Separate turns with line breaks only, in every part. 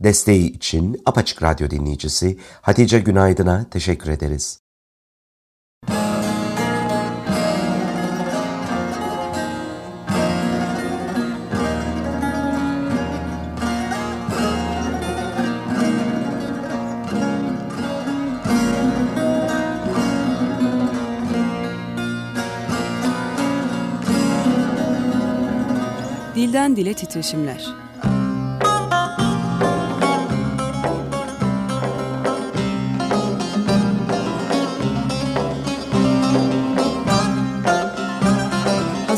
Desteği için Apaçık Radyo dinleyicisi Hatice Günaydın'a teşekkür ederiz.
Dilden Dile Titreşimler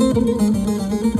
Müzik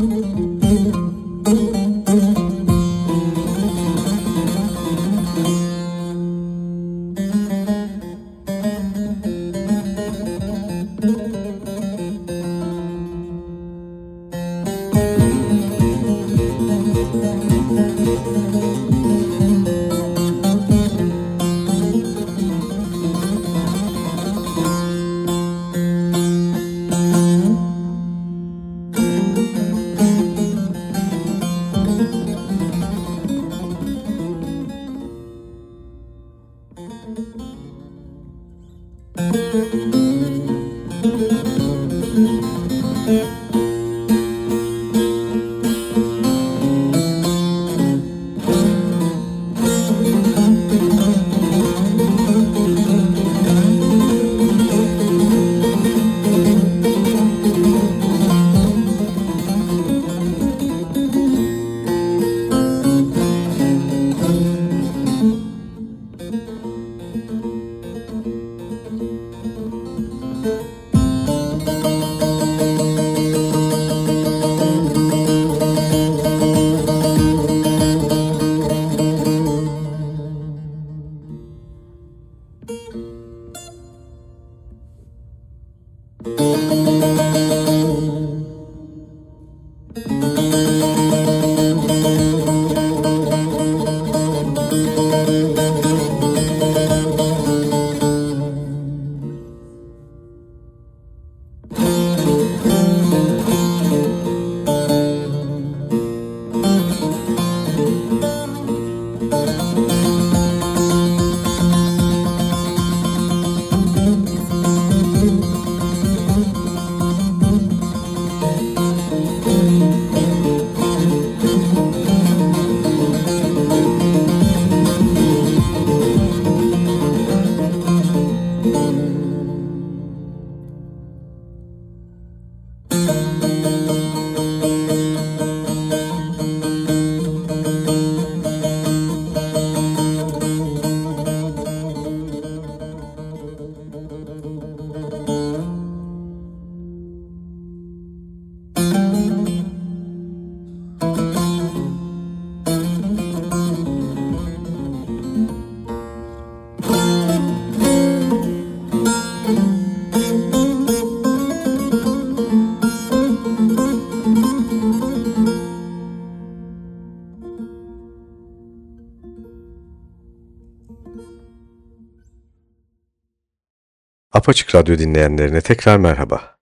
Apaçık Radyo dinleyenlerine tekrar merhaba.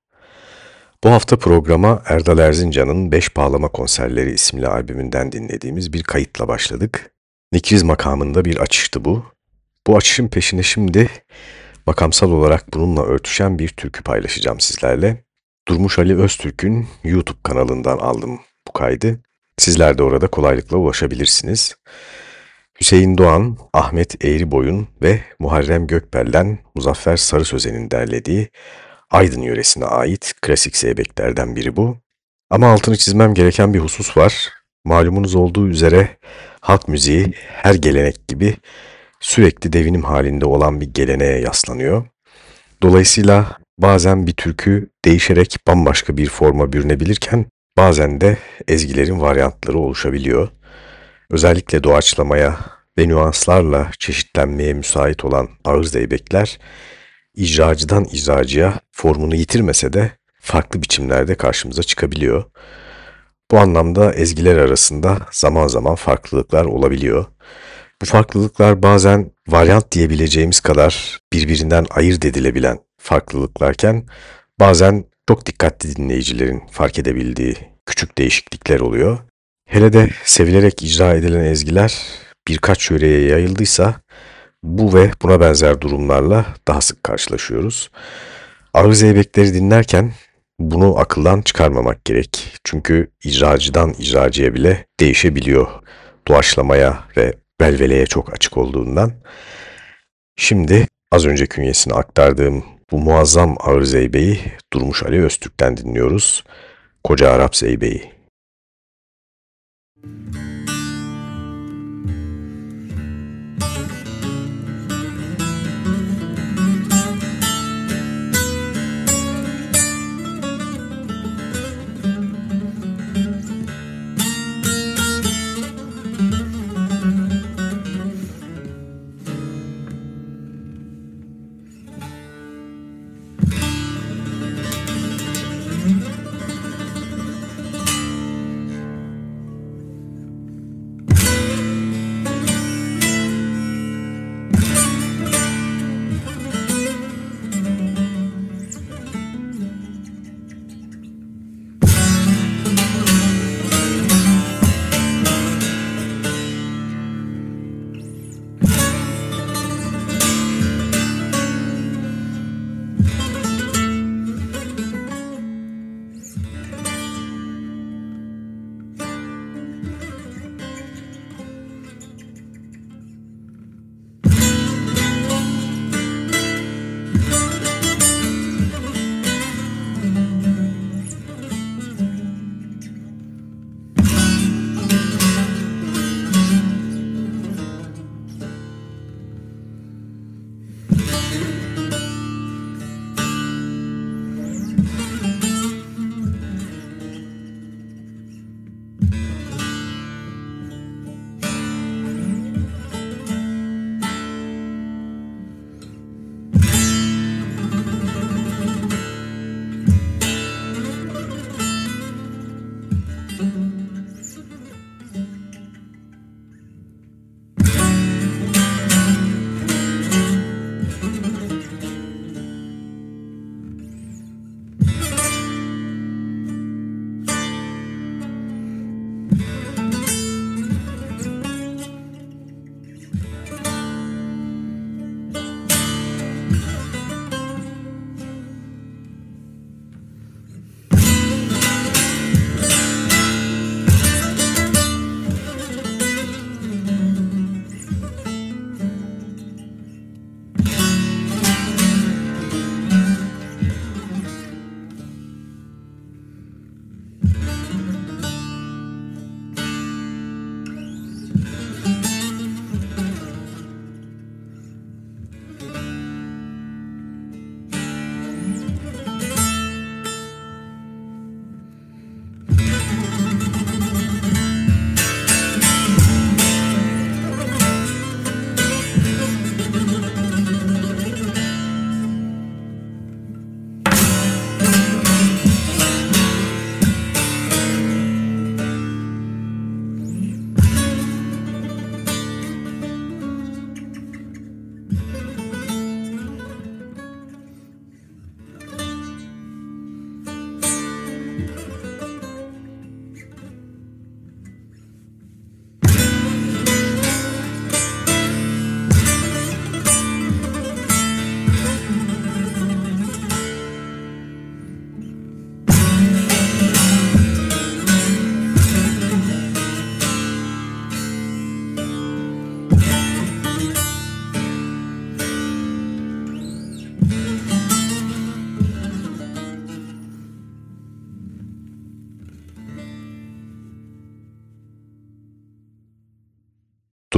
Bu hafta programa Erdal Erzincan'ın Beş Bağlama Konserleri isimli albümünden dinlediğimiz bir kayıtla başladık. Nikriz makamında bir açıştı bu. Bu açışın peşine şimdi makamsal olarak bununla örtüşen bir türkü paylaşacağım sizlerle. Durmuş Ali Öztürk'ün YouTube kanalından aldım bu kaydı. Sizler de orada kolaylıkla ulaşabilirsiniz. Hüseyin Doğan, Ahmet Eğriboyun ve Muharrem Gökbel'den Muzaffer Sarı Sözen'in derlediği Aydın yöresine ait klasik zeybeklerden biri bu. Ama altını çizmem gereken bir husus var. Malumunuz olduğu üzere halk müziği her gelenek gibi sürekli devinim halinde olan bir geleneğe yaslanıyor. Dolayısıyla bazen bir türkü değişerek bambaşka bir forma bürünebilirken bazen de ezgilerin varyantları oluşabiliyor. Özellikle doğaçlamaya ve nüanslarla çeşitlenmeye müsait olan ağır zeybekler icracıdan icracıya formunu yitirmese de farklı biçimlerde karşımıza çıkabiliyor. Bu anlamda ezgiler arasında zaman zaman farklılıklar olabiliyor. Bu farklılıklar bazen varyant diyebileceğimiz kadar birbirinden ayırt edilebilen farklılıklarken bazen çok dikkatli dinleyicilerin fark edebildiği küçük değişiklikler oluyor. Hele de sevilerek icra edilen ezgiler birkaç yöreye yayıldıysa bu ve buna benzer durumlarla daha sık karşılaşıyoruz. Ağır zeybekleri dinlerken bunu akıldan çıkarmamak gerek. Çünkü icracıdan icracıya bile değişebiliyor. Doğaçlamaya ve velveleye çok açık olduğundan. Şimdi az önce künyesini aktardığım bu muazzam ağır zeybeyi Durmuş Ali Öztürk'ten dinliyoruz. Koca Arap Zeybe'yi. Thank you.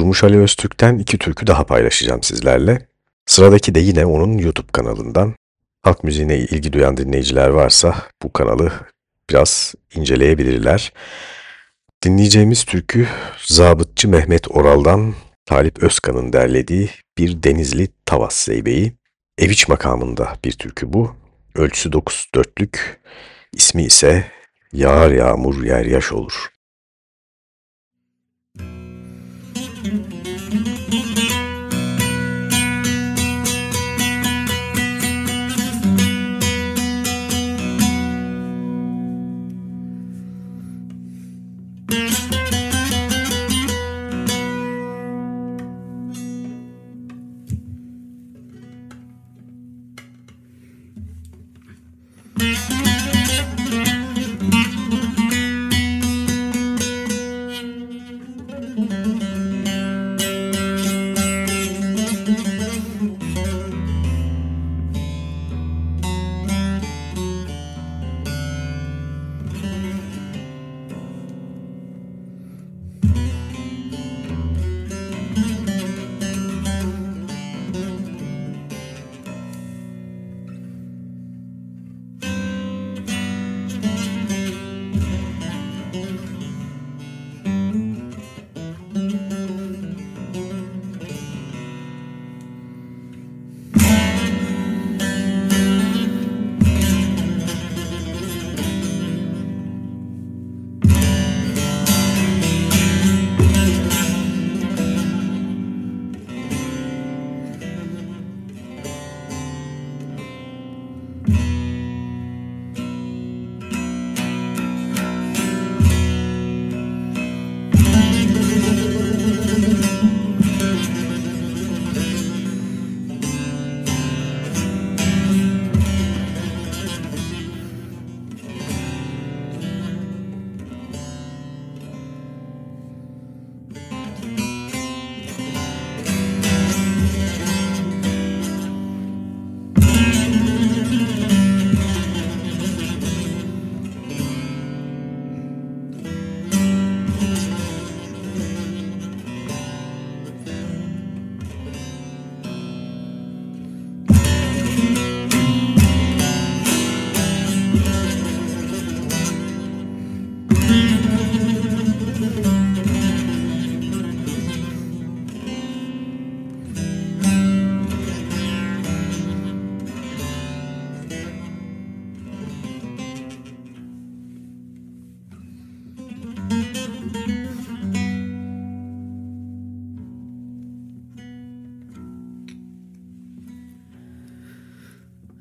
Durmuş Ali Öztürk'ten iki türkü daha paylaşacağım sizlerle. Sıradaki de yine onun YouTube kanalından. Halk müziğine ilgi duyan dinleyiciler varsa bu kanalı biraz inceleyebilirler. Dinleyeceğimiz türkü Zabıtçı Mehmet Oral'dan Talip Özkan'ın derlediği bir Denizli Tavas Zeybeği. Eviç makamında bir türkü bu. Ölçüsü 9 dörtlük, ismi ise Yağar Yağmur Yer Yaş Olur. Mm-hmm.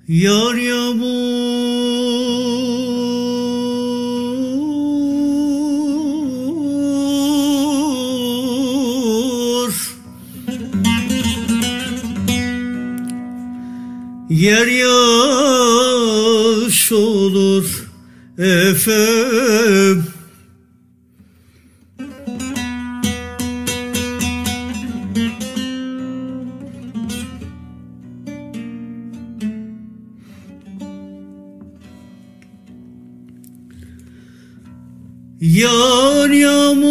Yar yağmur. Yer yaş olur efem Yar yağmur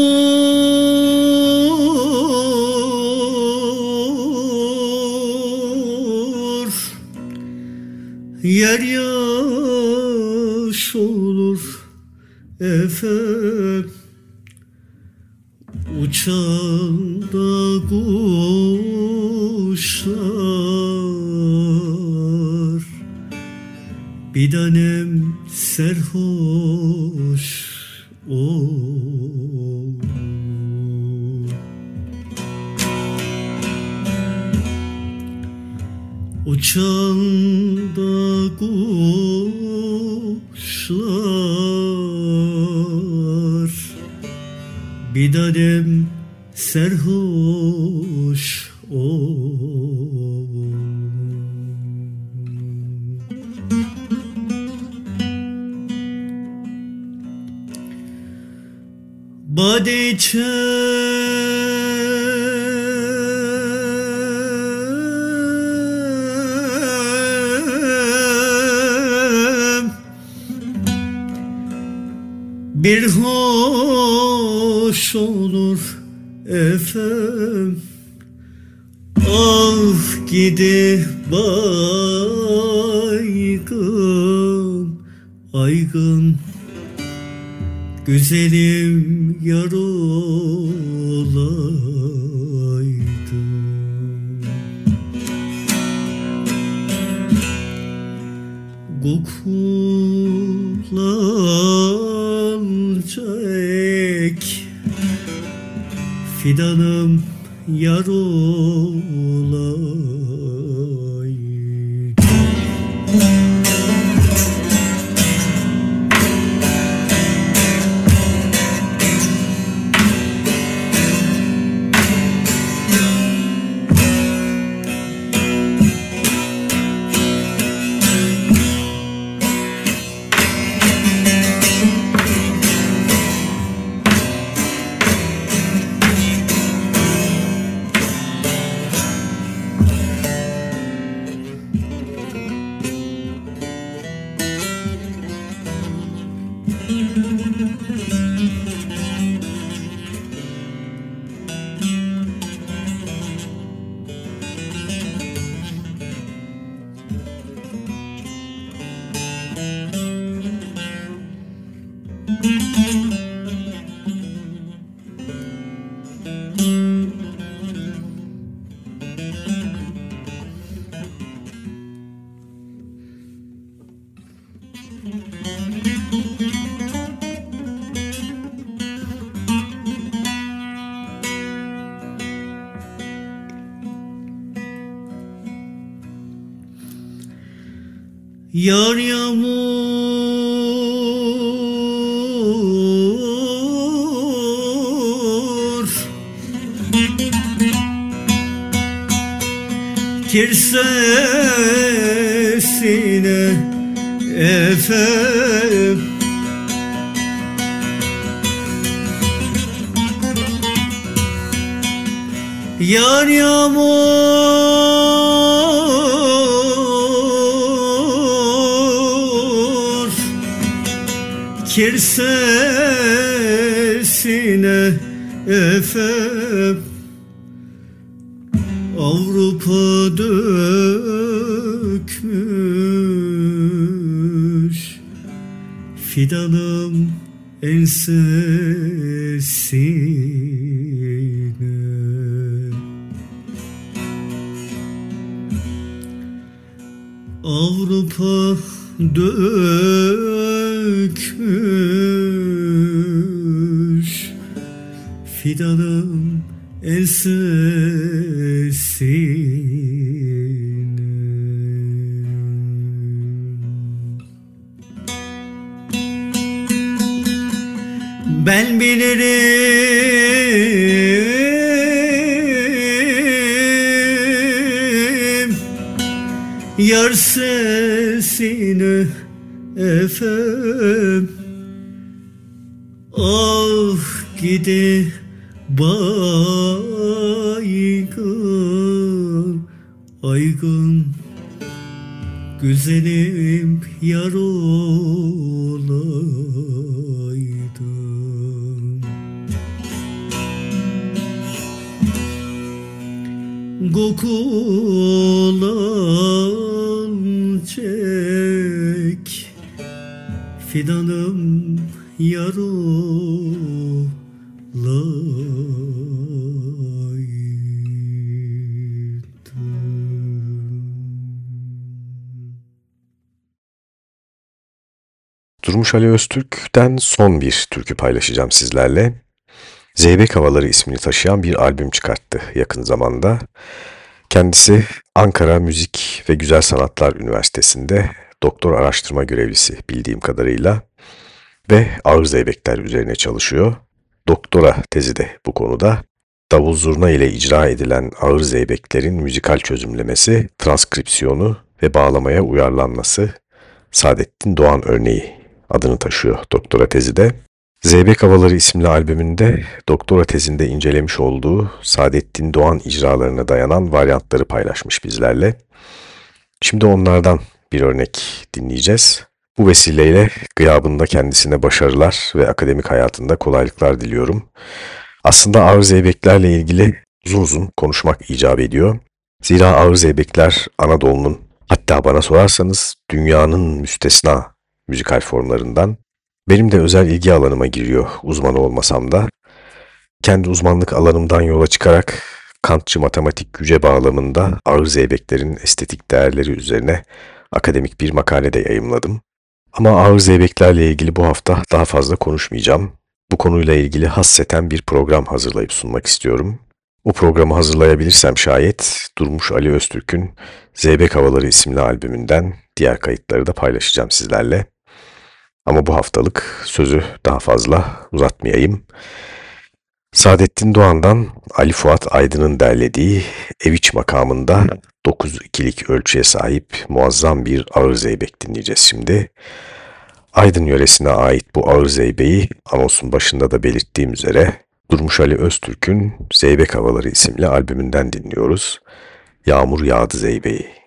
Yer yaş olur efem. Uçan da kuşlar Bir tanem baygın Aygın. Güzelim yar olaydım Kokulanca ek Fidanım yar olaydım Yar yağmur. Kirsesine efem Yar yağmur Kirsesine efem. Avrupa dökmüş. Fidanım ensesine Avrupa dökmüş Aygın Güzelim yar olaydım Kokulan çek Fidanım yar olaydım
Durmuş Ali Öztürk'ten son bir türkü paylaşacağım sizlerle. Zeybek Havaları ismini taşıyan bir albüm çıkarttı yakın zamanda. Kendisi Ankara Müzik ve Güzel Sanatlar Üniversitesi'nde doktor araştırma görevlisi bildiğim kadarıyla ve ağır zeybekler üzerine çalışıyor. Doktora tezi de bu konuda. Davul zurna ile icra edilen ağır zeybeklerin müzikal çözümlemesi, transkripsiyonu ve bağlamaya uyarlanması Saadettin Doğan örneği adını taşıyor doktora tezi de. Zeybek Havaları isimli albümünde doktora tezinde incelemiş olduğu Saadettin Doğan icralarına dayanan varyantları paylaşmış bizlerle. Şimdi onlardan bir örnek dinleyeceğiz. Bu vesileyle gıyabında kendisine başarılar ve akademik hayatında kolaylıklar diliyorum. Aslında ağır zeybeklerle ilgili uzun uzun konuşmak icap ediyor. Zira ağır zeybekler Anadolu'nun hatta bana sorarsanız dünyanın müstesna müzikal formlarından. Benim de özel ilgi alanıma giriyor uzmanı olmasam da. Kendi uzmanlık alanımdan yola çıkarak Kantçı matematik güce bağlamında ağır zeybeklerin estetik değerleri üzerine akademik bir makalede yayımladım. Ama ağır zeybeklerle ilgili bu hafta daha fazla konuşmayacağım. Bu konuyla ilgili hasseten bir program hazırlayıp sunmak istiyorum. Bu programı hazırlayabilirsem şayet Durmuş Ali Öztürk'ün Zeybek Havaları isimli albümünden diğer kayıtları da paylaşacağım sizlerle. Ama bu haftalık sözü daha fazla uzatmayayım. Saadettin Doğan'dan Ali Fuat Aydın'ın derlediği Eviç makamında 9-2'lik ölçüye sahip muazzam bir ağır zeybek dinleyeceğiz şimdi. Aydın yöresine ait bu ağır zeybeği anonsun başında da belirttiğim üzere Durmuş Ali Öztürk'ün Zeybek Havaları isimli albümünden dinliyoruz. Yağmur yağdı zeybeği.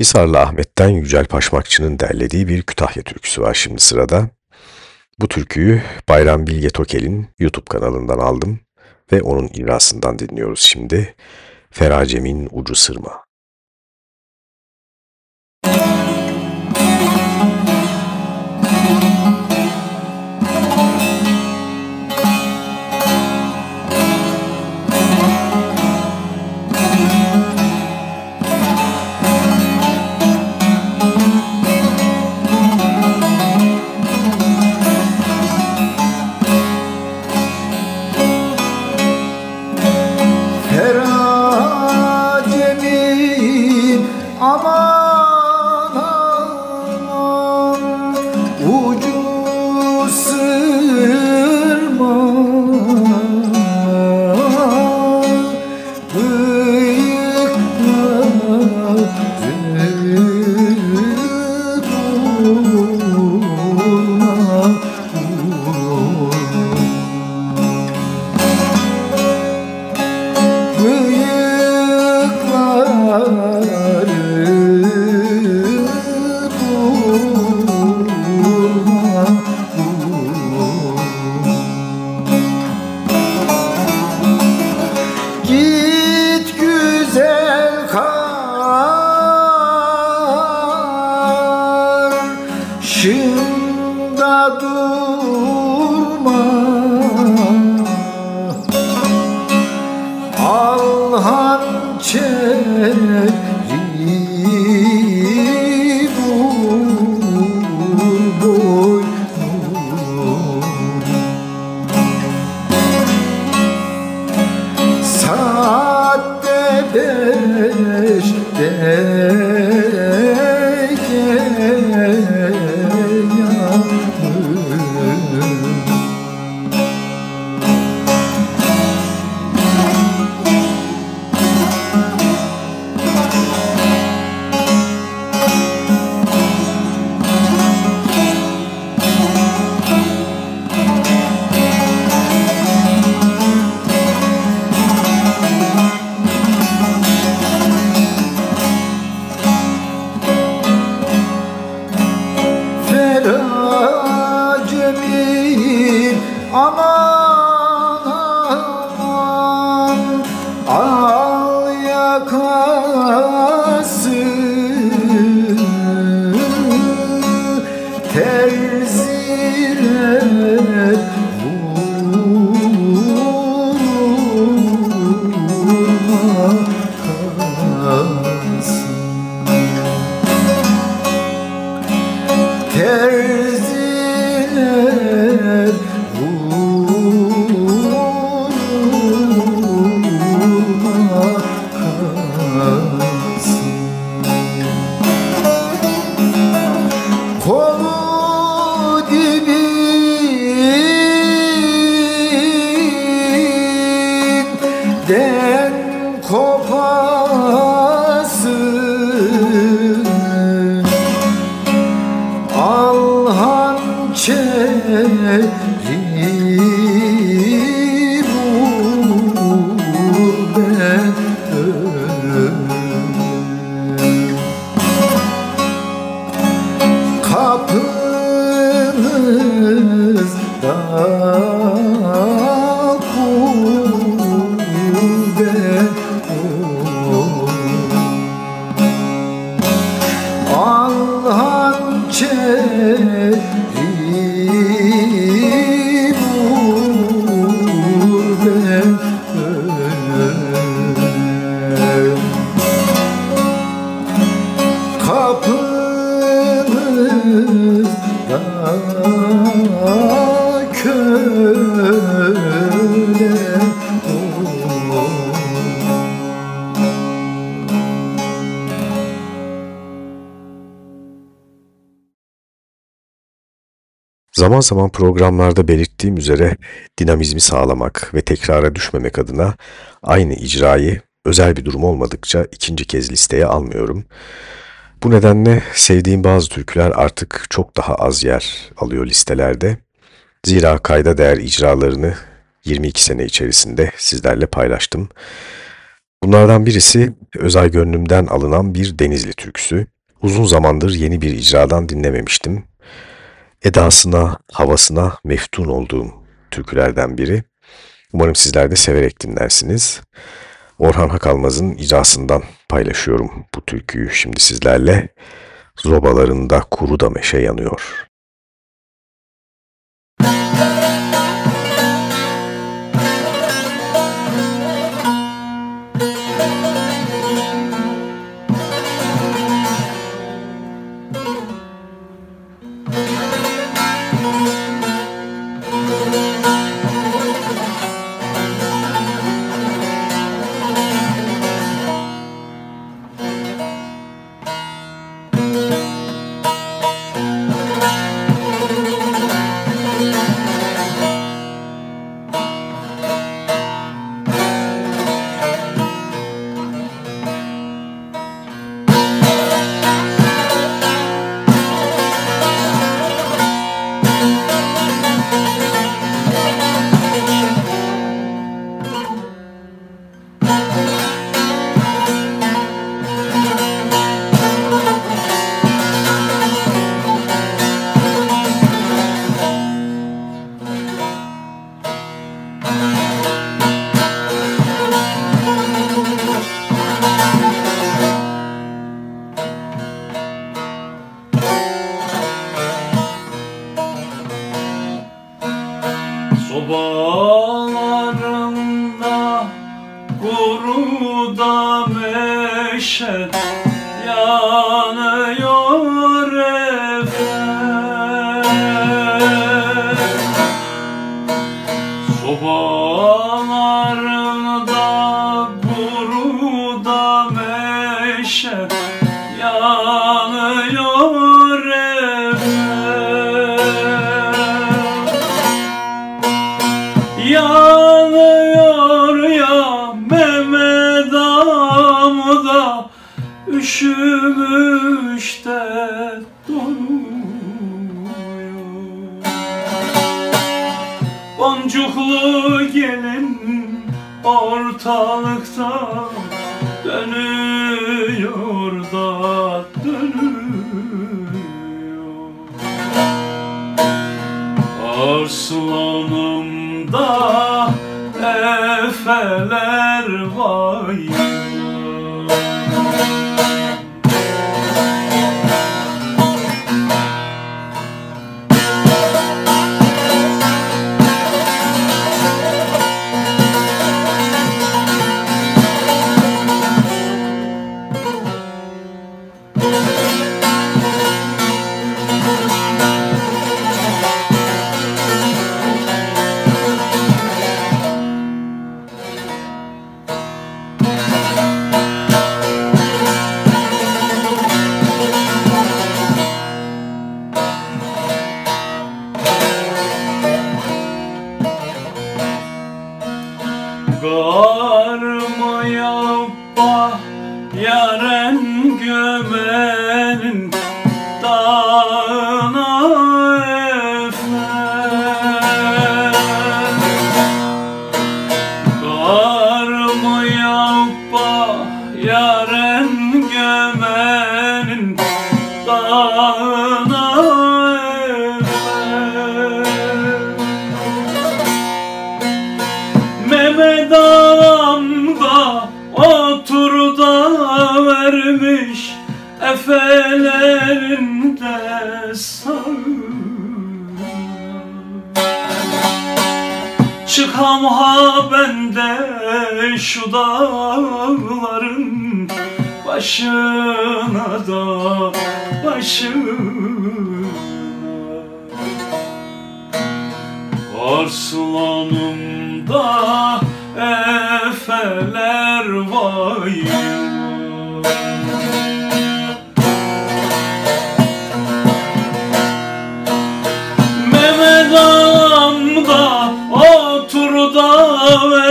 Hisarlı Ahmet'ten Yücel Paşmakçı'nın derlediği bir Kütahya türküsü var şimdi sırada. Bu türküyü Bayram Bilge Tokel'in YouTube kanalından aldım ve onun irasından dinliyoruz şimdi. Feracem'in Ucu Sırma. değil Anam. Zaman zaman programlarda belirttiğim üzere dinamizmi sağlamak ve tekrara düşmemek adına aynı icrayı özel bir durum olmadıkça ikinci kez listeye almıyorum. Bu nedenle sevdiğim bazı türküler artık çok daha az yer alıyor listelerde. Zira kayda değer icralarını 22 sene içerisinde sizlerle paylaştım. Bunlardan birisi Özay Gönlüm'den alınan bir Denizli türküsü. Uzun zamandır yeni bir icradan dinlememiştim edasına, havasına meftun olduğum türkülerden biri. Umarım sizler de severek dinlersiniz. Orhan Hakalmaz'ın icrasından paylaşıyorum bu türküyü şimdi sizlerle. Zobalarında kuru da meşe yanıyor.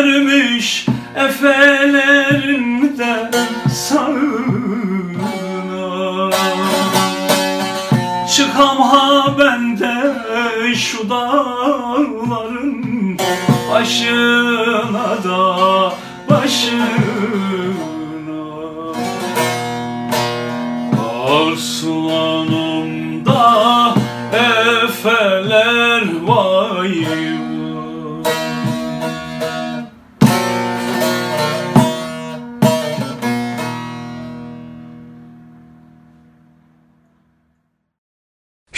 Vermiş Efelerinde sağına. Çıkam ha bende şu dağların Başına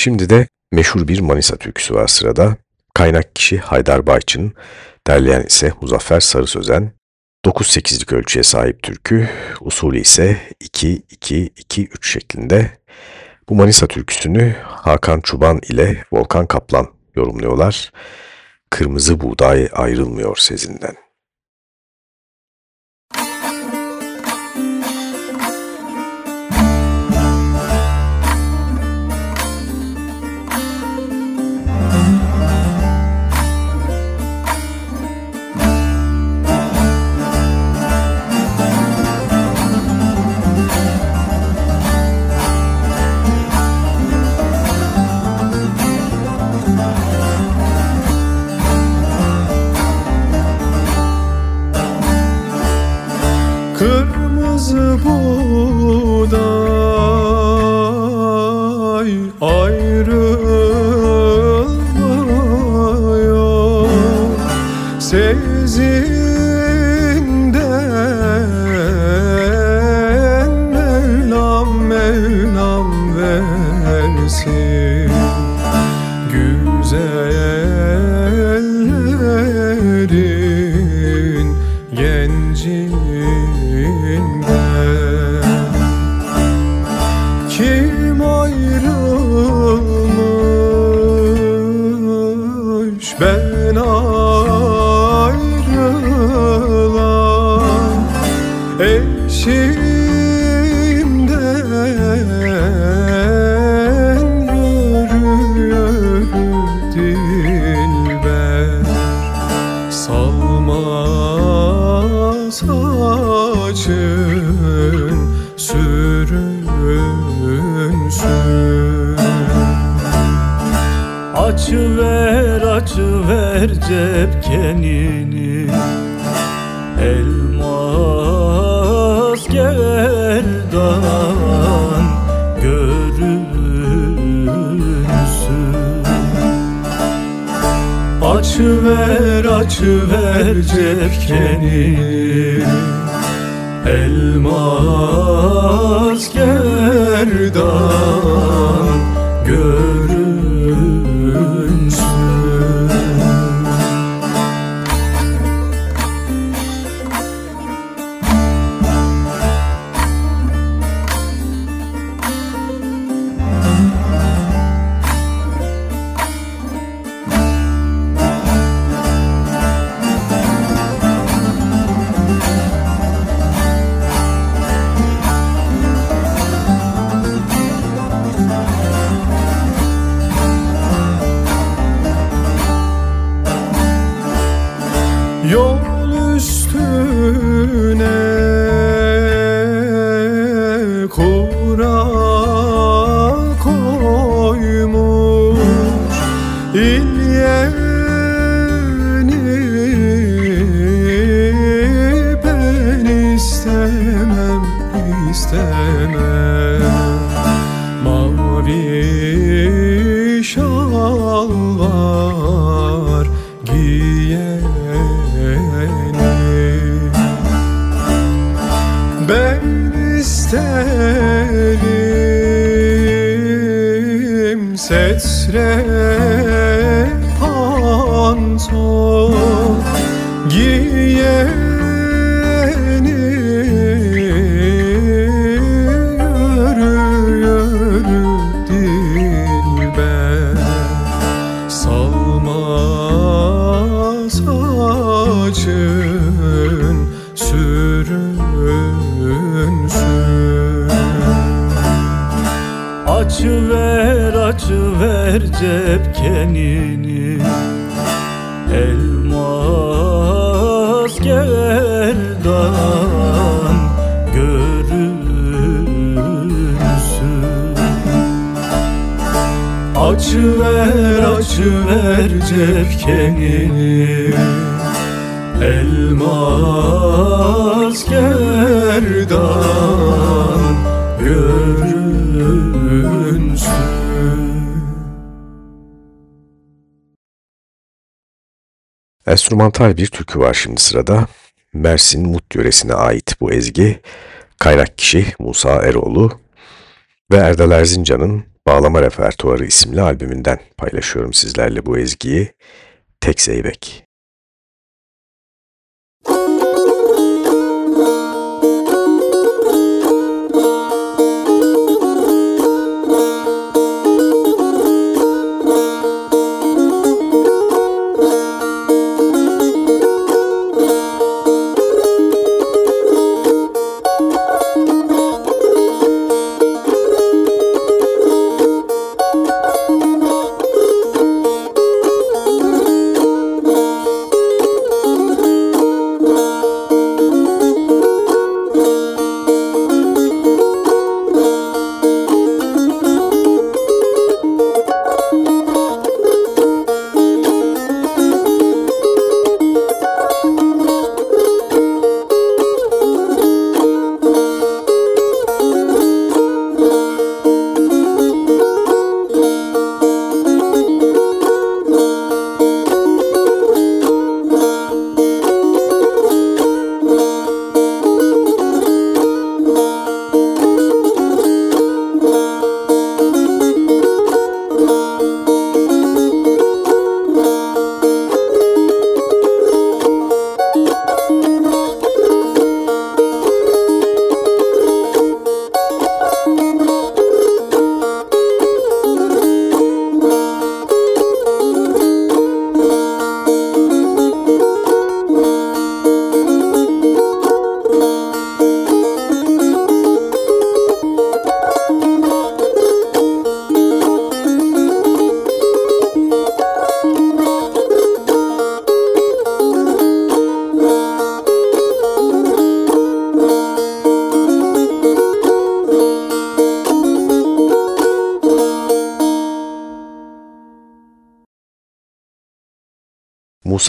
Şimdi de meşhur bir Manisa türküsü var sırada. Kaynak kişi Haydar Bayçın, derleyen ise Muzaffer Sarı Sözen. 9-8'lik ölçüye sahip türkü, usulü ise 2-2-2-3 şeklinde. Bu Manisa türküsünü Hakan Çuban ile Volkan Kaplan yorumluyorlar. Kırmızı buğday ayrılmıyor sezinden.
olmaz ay cepkenini Elmas gerdan görünsün. Açı ver açı ver cepkenini Elmas gerdan cepkenini Elmas gerdan görünsün. Açı ver açı ver cepkenini Elmas gerdan görünsün
Enstrümantal bir türkü var şimdi sırada. Mersin Mut yöresine ait bu ezgi. Kaynak kişi Musa Eroğlu ve Erdal Erzincan'ın Bağlama Repertuarı isimli albümünden paylaşıyorum sizlerle bu ezgiyi. Tek Zeybek.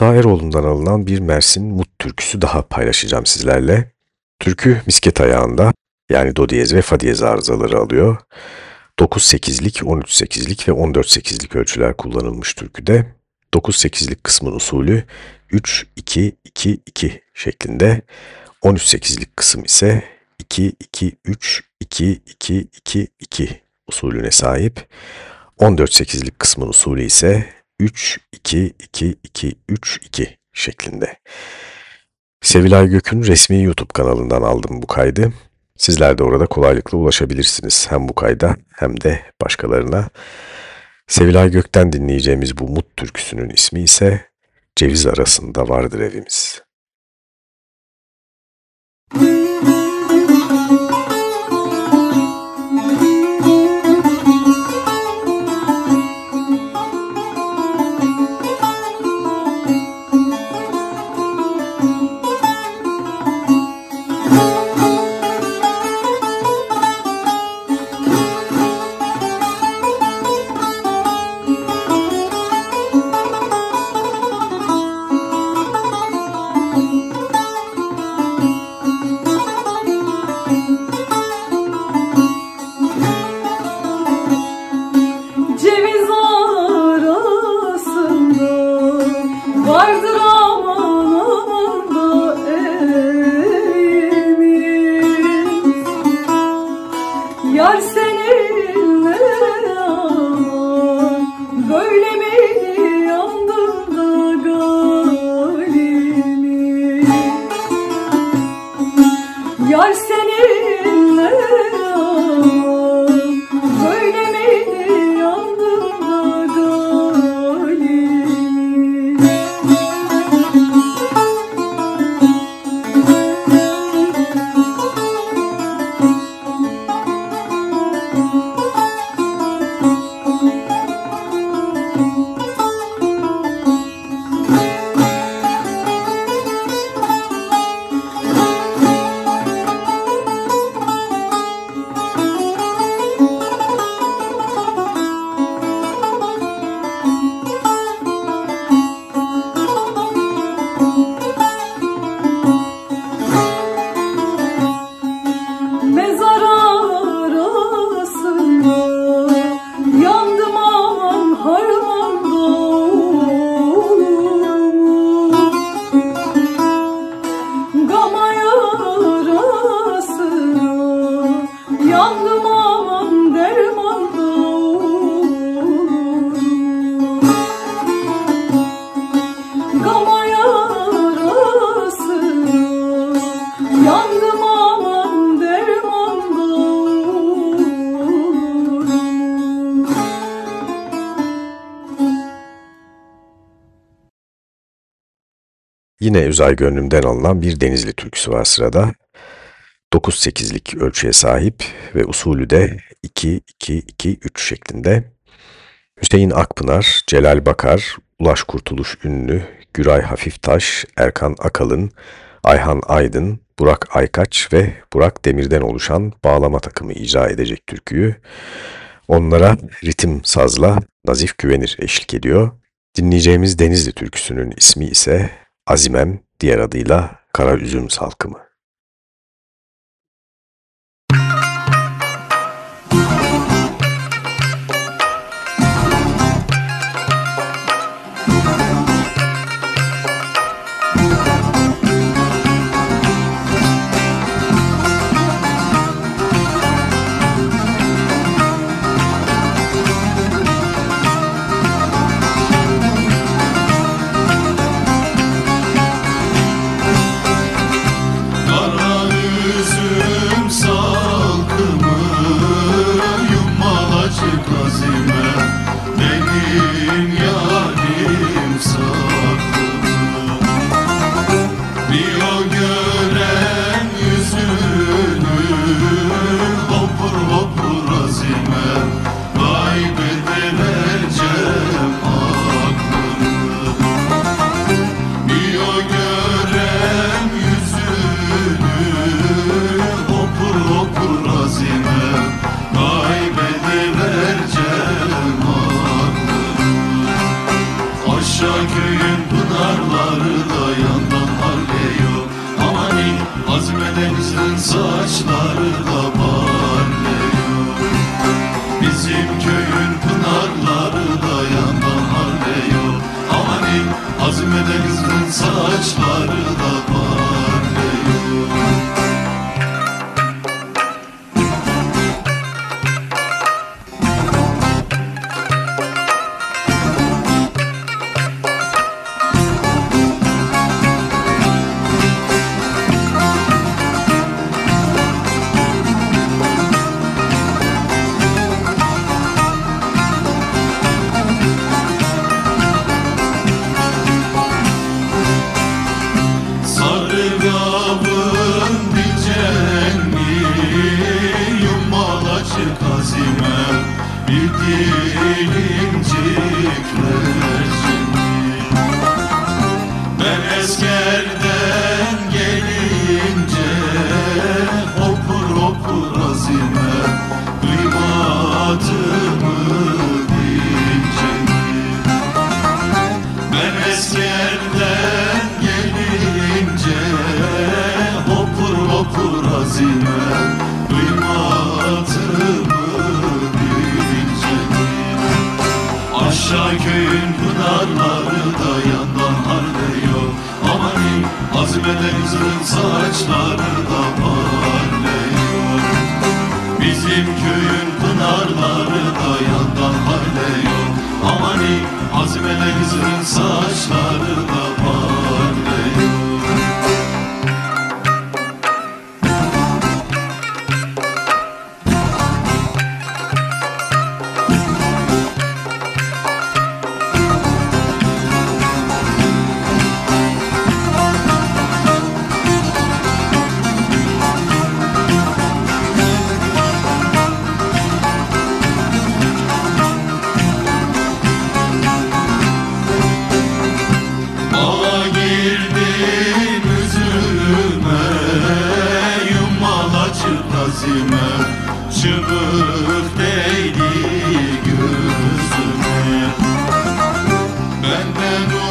Musa Eroğlu'ndan alınan bir Mersin Mut türküsü daha paylaşacağım sizlerle. Türkü misket ayağında yani do diyez ve fa diyez arızaları alıyor. 9-8'lik, 13-8'lik ve 14-8'lik ölçüler kullanılmış türküde. 9-8'lik kısmın usulü 3-2-2-2 şeklinde. 13-8'lik kısım ise 2-2-3-2-2-2-2 usulüne sahip. 14-8'lik kısmın usulü ise 3-2-2-2-3-2 şeklinde. Sevilay Gök'ün resmi YouTube kanalından aldım bu kaydı. Sizler de orada kolaylıkla ulaşabilirsiniz hem bu kayda hem de başkalarına. Sevilay Gök'ten dinleyeceğimiz bu Mut türküsünün ismi ise Ceviz arasında vardır evimiz. Yine Üzay Gönlüm'den alınan bir Denizli türküsü var sırada. 9-8'lik ölçüye sahip ve usulü de 2-2-2-3 şeklinde. Hüseyin Akpınar, Celal Bakar, Ulaş Kurtuluş Ünlü, Güray Hafiftaş, Erkan Akalın, Ayhan Aydın, Burak Aykaç ve Burak Demir'den oluşan bağlama takımı icra edecek türküyü. Onlara ritim sazla Nazif Güvenir eşlik ediyor. Dinleyeceğimiz Denizli türküsünün ismi ise Azimem, diğer adıyla Kara Üzüm Salkımı.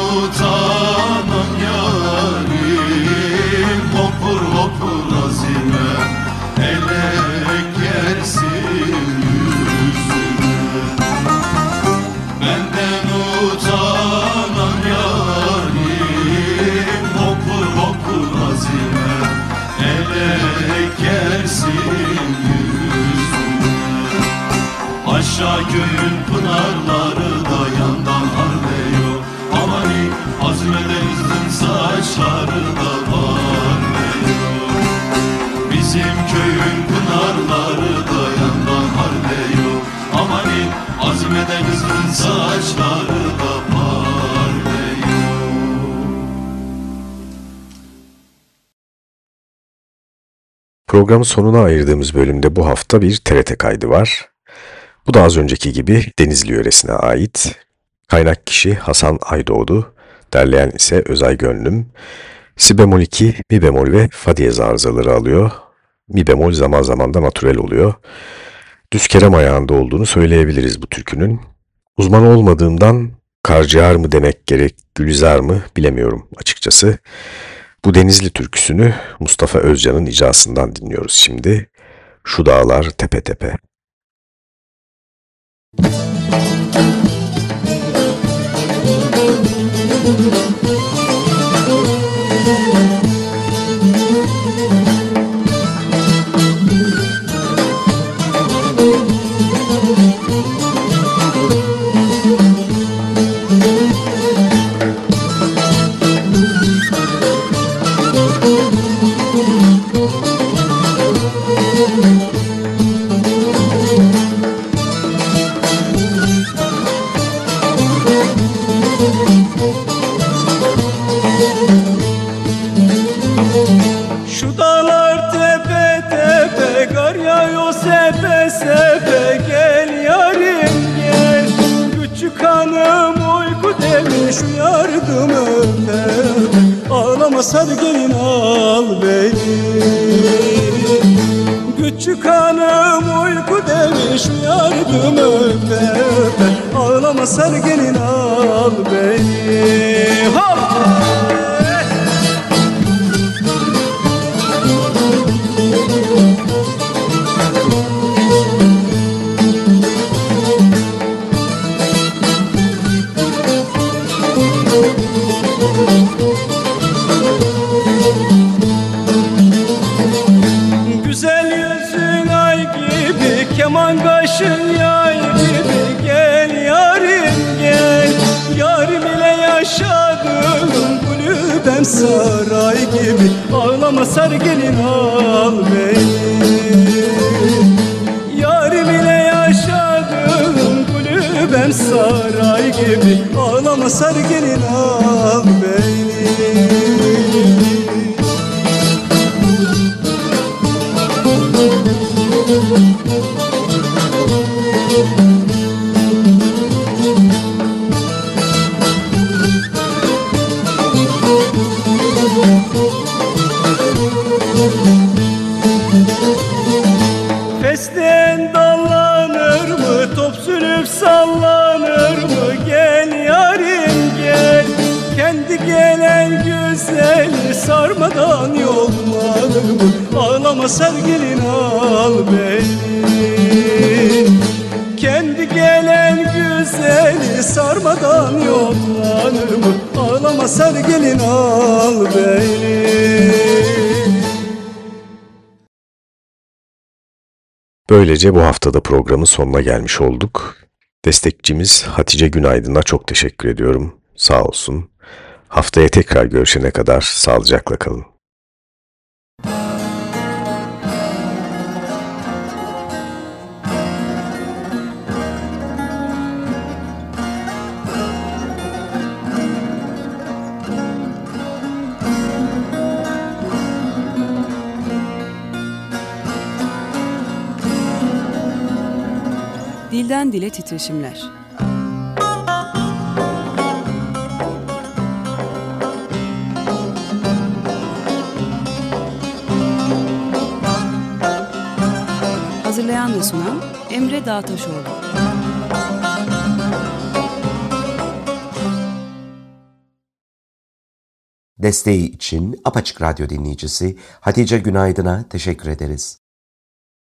不走。
Programın sonuna ayırdığımız bölümde bu hafta bir TRT kaydı var. Bu da az önceki gibi Denizli yöresine ait. Kaynak kişi Hasan Aydoğdu, derleyen ise Özay Gönlüm. Si bemol 2, mi bemol ve fa diyez arızaları alıyor. Mi bemol zaman zaman da natürel oluyor. Düz kerem ayağında olduğunu söyleyebiliriz bu türkünün. Uzman olmadığımdan karciğer mı demek gerek, gülizar mı bilemiyorum açıkçası. Bu Denizli türküsünü Mustafa Özcan'ın icrasından dinliyoruz şimdi. Şu dağlar tepe tepe.
Şu sevgilin al beni Kendi gelen güzeli sarmadan yollanır mı? Ağlama sevgilin al beni
Böylece bu haftada programın sonuna gelmiş olduk. Destekçimiz Hatice Günaydın'a çok teşekkür ediyorum. Sağ olsun. Haftaya tekrar görüşene kadar sağlıcakla kalın.
Dilden dile titreşimler. Hazırlayan ve sunan Emre Dağtaşoğlu.
Desteği için Apaçık Radyo dinleyicisi Hatice Günaydın'a teşekkür ederiz.